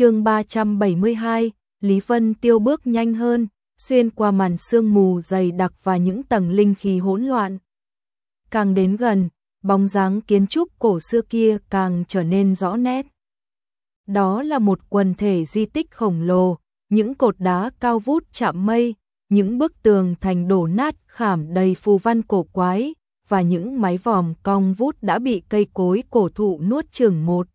chương 372, Lý Vân Tiêu bước nhanh hơn, xuyên qua màn sương mù dày đặc và những tầng linh khí hỗn loạn. Càng đến gần, bóng dáng kiến trúc cổ xưa kia càng trở nên rõ nét. Đó là một quần thể di tích khổng lồ, những cột đá cao vút chạm mây, những bức tường thành đổ nát khảm đầy phù văn cổ quái, và những mái vòm cong vút đã bị cây cối cổ thụ nuốt chửng một.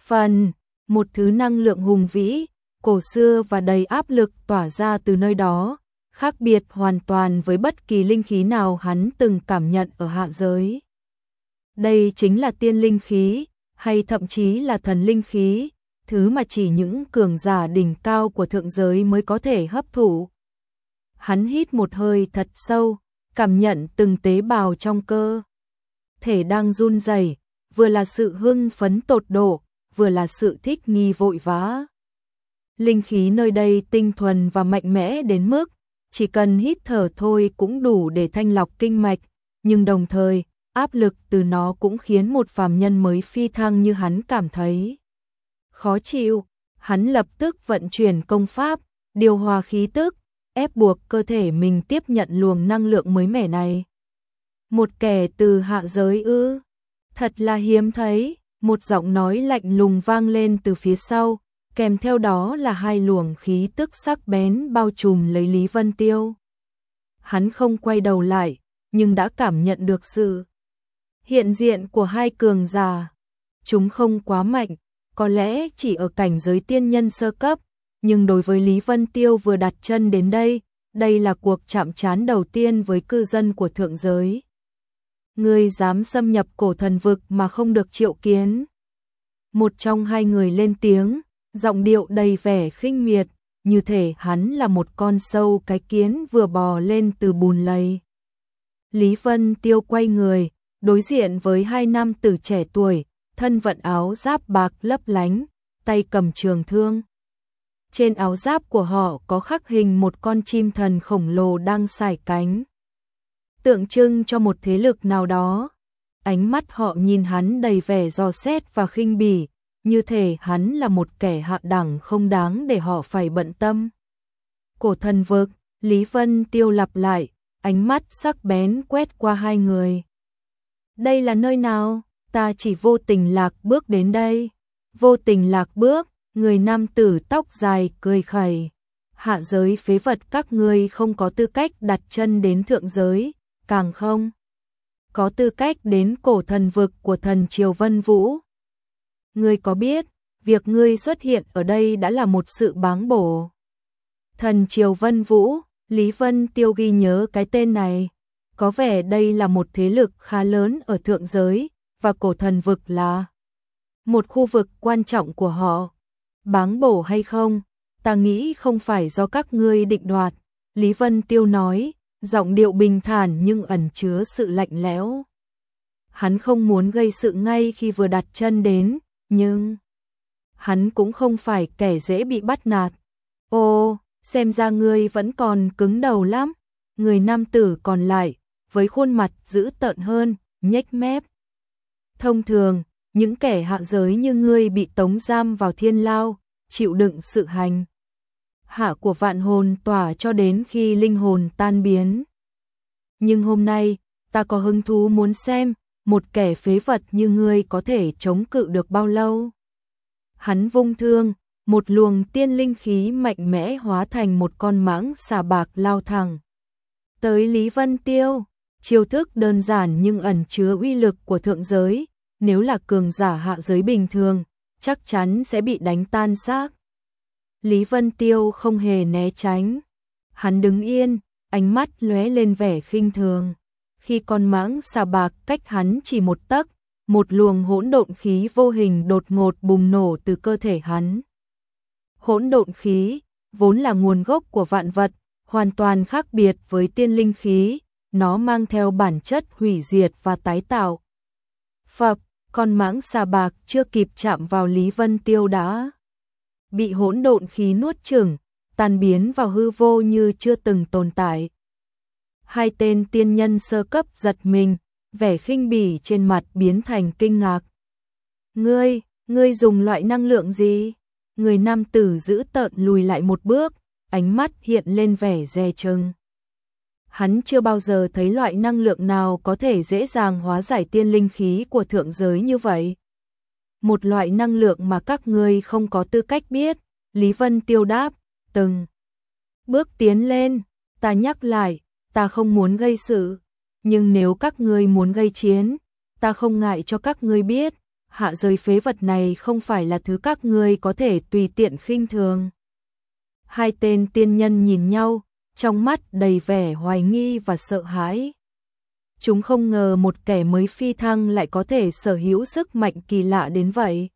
Phần, một thứ năng lượng hùng vĩ, cổ xưa và đầy áp lực tỏa ra từ nơi đó, khác biệt hoàn toàn với bất kỳ linh khí nào hắn từng cảm nhận ở hạ giới. Đây chính là tiên linh khí, hay thậm chí là thần linh khí, thứ mà chỉ những cường giả đỉnh cao của thượng giới mới có thể hấp thụ. Hắn hít một hơi thật sâu, cảm nhận từng tế bào trong cơ. Thể đang run rẩy, vừa là sự hưng phấn tột độ, vừa là sự thích nghi vội vã. Linh khí nơi đây tinh thuần và mạnh mẽ đến mức chỉ cần hít thở thôi cũng đủ để thanh lọc kinh mạch, nhưng đồng thời, áp lực từ nó cũng khiến một phàm nhân mới phi thăng như hắn cảm thấy khó chịu. Hắn lập tức vận chuyển công pháp, điều hòa khí tức, ép buộc cơ thể mình tiếp nhận luồng năng lượng mới mẻ này. Một kẻ từ hạ giới ư? Thật là hiếm thấy, một giọng nói lạnh lùng vang lên từ phía sau, kèm theo đó là hai luồng khí tức sắc bén bao trùm lấy Lý Vân Tiêu. Hắn không quay đầu lại, nhưng đã cảm nhận được sự hiện diện của hai cường giả. Chúng không quá mạnh, có lẽ chỉ ở cảnh giới tiên nhân sơ cấp, nhưng đối với Lý Vân Tiêu vừa đặt chân đến đây, đây là cuộc chạm trán đầu tiên với cư dân của thượng giới. Ngươi dám xâm nhập cổ thần vực mà không được triệu kiến. Một trong hai người lên tiếng, giọng điệu đầy vẻ khinh miệt, như thể hắn là một con sâu cái kiến vừa bò lên từ bùn lầy. Lý Vân Tiêu quay người, đối diện với hai nam tử trẻ tuổi, thân vận áo giáp bạc lấp lánh, tay cầm trường thương. Trên áo giáp của họ có khắc hình một con chim thần khổng lồ đang sải cánh. Tượng trưng cho một thế lực nào đó. Ánh mắt họ nhìn hắn đầy vẻ dò xét và khinh bỉ, như thể hắn là một kẻ hạ đẳng không đáng để họ phải bận tâm. Cổ thần vực, Lý Vân tiêu lặp lại, ánh mắt sắc bén quét qua hai người. Đây là nơi nào? Ta chỉ vô tình lạc bước đến đây. Vô tình lạc bước, người nam tử tóc dài cười khẩy. Hạ giới phế vật các ngươi không có tư cách đặt chân đến thượng giới, càng không có tư cách đến cổ thần vực của thần Triều Vân Vũ. Ngươi có biết, việc ngươi xuất hiện ở đây đã là một sự báng bổ. Thần Triều Vân Vũ, Lý Vân Tiêu ghi nhớ cái tên này. Có vẻ đây là một thế lực khá lớn ở thượng giới, và cổ thần vực là một khu vực quan trọng của họ. Báng bổ hay không, ta nghĩ không phải do các ngươi định đoạt. Lý Vân Tiêu nói, giọng điệu bình thản nhưng ẩn chứa sự lạnh lẽo. Hắn không muốn gây sự ngay khi vừa đặt chân đến, nhưng hắn cũng không phải kẻ dễ bị bắt nạt. Ô, xem ra ngươi vẫn còn cứng đầu lắm. Người nam tử còn lại, với khuôn mặt dữ tợn hơn, nhếch mép. Thông thường, những kẻ hạ giới như ngươi bị tống giam vào thiên lao, chịu đựng sự hành. Hạ của vạn hồn tỏa cho đến khi linh hồn tan biến. Nhưng hôm nay, ta có hứng thú muốn xem, một kẻ phế vật như ngươi có thể chống cự được bao lâu. Hắn vung thương, một luồng tiên linh khí mạnh mẽ hóa thành một con mãng xà bạc lao thẳng. Tới Lý Vân Tiêu, chiêu thức đơn giản nhưng ẩn chứa uy lực của thượng giới, nếu là cường giả hạ giới bình thường, chắc chắn sẽ bị đánh tan xác. Lý Vân Tiêu không hề né tránh. Hắn đứng yên, ánh mắt lóe lên vẻ khinh thường. Khi con mãng xà bạc cách hắn chỉ một tấc, một luồng hỗn độn khí vô hình đột ngột bùng nổ từ cơ thể hắn. Hỗn độn khí, vốn là nguồn gốc của vạn vật, hoàn toàn khác biệt với tiên linh khí, nó mang theo bản chất hủy diệt và tái tạo. Phập, con mãng xà bạc chưa kịp chạm vào Lý Vân Tiêu đã bị hỗn độn khí nuốt chửng, tan biến vào hư vô như chưa từng tồn tại. Hai tên tiên nhân sơ cấp giật mình, vẻ khinh bỉ trên mặt biến thành kinh ngạc. Ngươi, ngươi dùng loại năng lượng gì? Người nam tử giữ tợn lùi lại một bước, ánh mắt hiện lên vẻ dè chừng. Hắn chưa bao giờ thấy loại năng lượng nào có thể dễ dàng hóa giải tiên linh khí của thượng giới như vậy. Một loại năng lượng mà các ngươi không có tư cách biết, Lý Vân tiêu đáp, từng bước tiến lên, ta nhắc lại, ta không muốn gây sự, nhưng nếu các ngươi muốn gây chiến, ta không ngại cho các ngươi biết, hạ giới phế vật này không phải là thứ các ngươi có thể tùy tiện khinh thường. Hai tên tiên nhân nhìn nhau, trong mắt đầy vẻ hoài nghi và sợ hãi. Chúng không ngờ một kẻ mới phi thăng lại có thể sở hữu sức mạnh kỳ lạ đến vậy.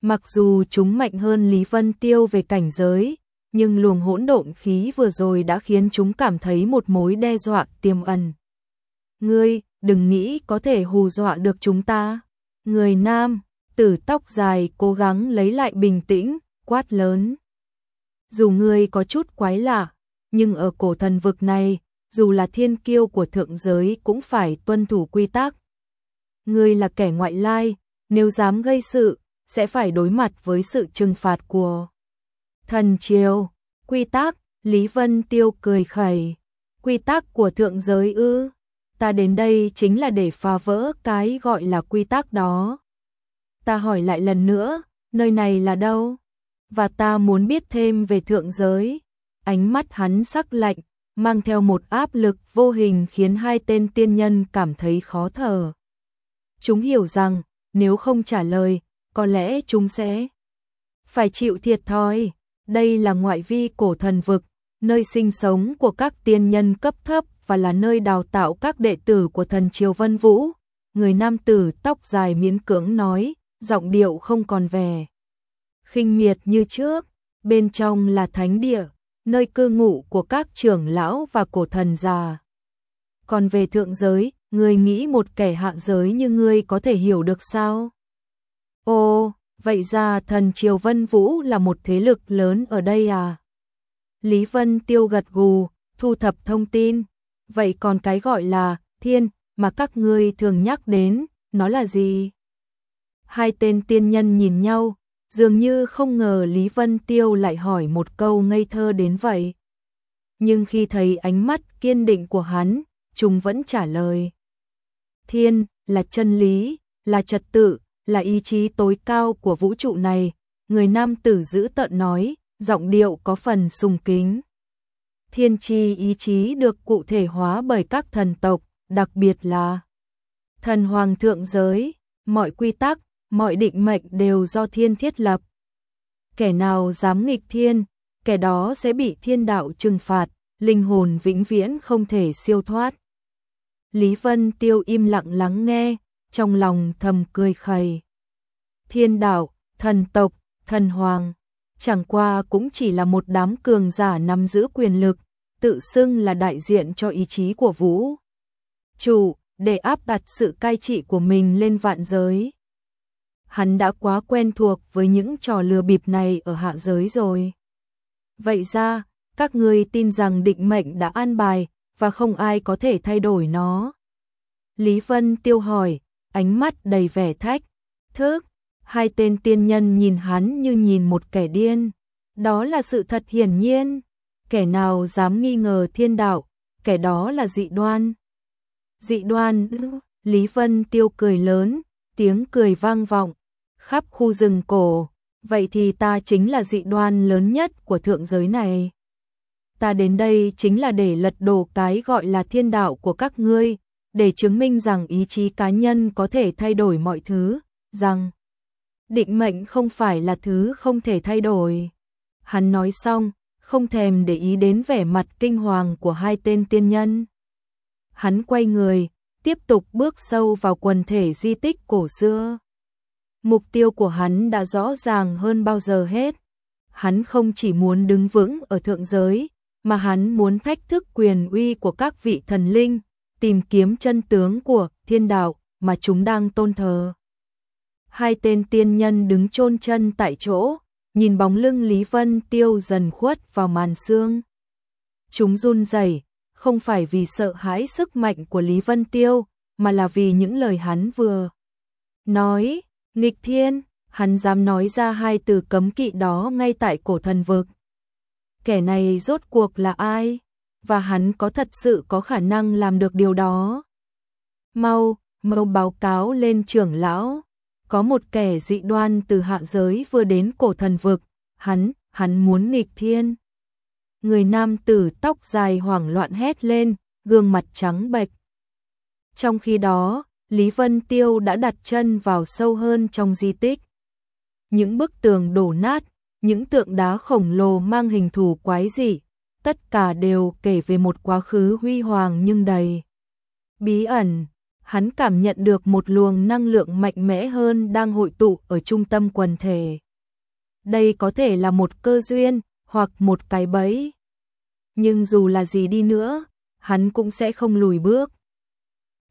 Mặc dù chúng mạnh hơn Lý Vân Tiêu về cảnh giới, nhưng luồng hỗn độn khí vừa rồi đã khiến chúng cảm thấy một mối đe dọa tiềm ẩn. Ngươi, đừng nghĩ có thể hù dọa được chúng ta. Người nam, tử tóc dài cố gắng lấy lại bình tĩnh, quát lớn. Dù ngươi có chút quái lạ, nhưng ở cổ thần vực này, dù là thiên kiêu của thượng giới cũng phải tuân thủ quy tắc. Ngươi là kẻ ngoại lai, nếu dám gây sự, sẽ phải đối mặt với sự trừng phạt của thần triều. Quy tắc, Lý Vân Tiêu cười khẩy. Quy tắc của thượng giới ư? Ta đến đây chính là để phá vỡ cái gọi là quy tắc đó. Ta hỏi lại lần nữa, nơi này là đâu? Và ta muốn biết thêm về thượng giới. Ánh mắt hắn sắc lạnh, mang theo một áp lực vô hình khiến hai tên tiên nhân cảm thấy khó thở. Chúng hiểu rằng, nếu không trả lời, có lẽ chúng sẽ phải chịu thiệt thòi. Đây là ngoại vi cổ thần vực, nơi sinh sống của các tiên nhân cấp thấp và là nơi đào tạo các đệ tử của thần Triều Vân Vũ. Người nam tử tóc dài miễn cưỡng nói, giọng điệu không còn vẻ. khinh miệt như trước, bên trong là thánh địa, nơi cư ngụ của các trưởng lão và cổ thần già. Còn về thượng giới, người nghĩ một kẻ hạ giới như ngươi có thể hiểu được sao? Ồ, vậy ra thần Triều Vân Vũ là một thế lực lớn ở đây à? Lý Vân Tiêu gật gù, thu thập thông tin. Vậy còn cái gọi là thiên mà các ngươi thường nhắc đến, nó là gì? Hai tên tiên nhân nhìn nhau, dường như không ngờ Lý Vân Tiêu lại hỏi một câu ngây thơ đến vậy. Nhưng khi thấy ánh mắt kiên định của hắn, chúng vẫn trả lời. Thiên là chân lý, là trật tự, là ý chí tối cao của vũ trụ này, người nam tử giữ tợn nói, giọng điệu có phần sùng kính. Thiên chi ý chí được cụ thể hóa bởi các thần tộc, đặc biệt là thần hoàng thượng giới, mọi quy tắc, mọi định mệnh đều do thiên thiết lập. Kẻ nào dám nghịch thiên, kẻ đó sẽ bị thiên đạo trừng phạt, linh hồn vĩnh viễn không thể siêu thoát. Lý Vân Tiêu im lặng lắng nghe, trong lòng thầm cười khẩy. Thiên đạo, thần tộc, thần hoàng, chẳng qua cũng chỉ là một đám cường giả nắm giữ quyền lực, tự xưng là đại diện cho ý chí của Vũ. Chủ, để áp đặt sự cai trị của mình lên vạn giới. Hắn đã quá quen thuộc với những trò lừa bịp này ở hạ giới rồi. Vậy ra, các ngươi tin rằng định mệnh đã an bài và không ai có thể thay đổi nó. Lý Vân tiêu hỏi, ánh mắt đầy vẻ thách, thức, hai tên tiên nhân nhìn hắn như nhìn một kẻ điên. Đó là sự thật hiển nhiên, kẻ nào dám nghi ngờ thiên đạo, kẻ đó là dị đoan. Dị đoan, Lý Vân tiêu cười lớn, tiếng cười vang vọng, khắp khu rừng cổ, vậy thì ta chính là dị đoan lớn nhất của thượng giới này. Ta đến đây chính là để lật đổ cái gọi là thiên đạo của các ngươi, để chứng minh rằng ý chí cá nhân có thể thay đổi mọi thứ, rằng định mệnh không phải là thứ không thể thay đổi. Hắn nói xong, không thèm để ý đến vẻ mặt kinh hoàng của hai tên tiên nhân. Hắn quay người, tiếp tục bước sâu vào quần thể di tích cổ xưa. Mục tiêu của hắn đã rõ ràng hơn bao giờ hết. Hắn không chỉ muốn đứng vững ở thượng giới, mà hắn muốn thách thức quyền uy của các vị thần linh, tìm kiếm chân tướng của thiên đạo mà chúng đang tôn thờ. Hai tên tiên nhân đứng chôn chân tại chỗ, nhìn bóng lưng Lý Vân Tiêu dần khuất vào màn sương. Chúng run rẩy, không phải vì sợ hãi sức mạnh của Lý Vân Tiêu, mà là vì những lời hắn vừa nói, nghịch thiên, hắn dám nói ra hai từ cấm kỵ đó ngay tại cổ thần vực. Kẻ này rốt cuộc là ai? Và hắn có thật sự có khả năng làm được điều đó? Mau, mau báo cáo lên trưởng lão. Có một kẻ dị đoan từ hạ giới vừa đến cổ thần vực, hắn, hắn muốn nghịch thiên. Người nam tử tóc dài hoảng loạn hét lên, gương mặt trắng bệch. Trong khi đó, Lý Vân Tiêu đã đặt chân vào sâu hơn trong di tích. Những bức tường đổ nát, những tượng đá khổng lồ mang hình thù quái dị, tất cả đều kể về một quá khứ huy hoàng nhưng đầy bí ẩn. Hắn cảm nhận được một luồng năng lượng mạnh mẽ hơn đang hội tụ ở trung tâm quần thể. Đây có thể là một cơ duyên, hoặc một cái bẫy. Nhưng dù là gì đi nữa, hắn cũng sẽ không lùi bước.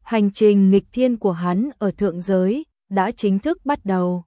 Hành trình nghịch thiên của hắn ở thượng giới đã chính thức bắt đầu.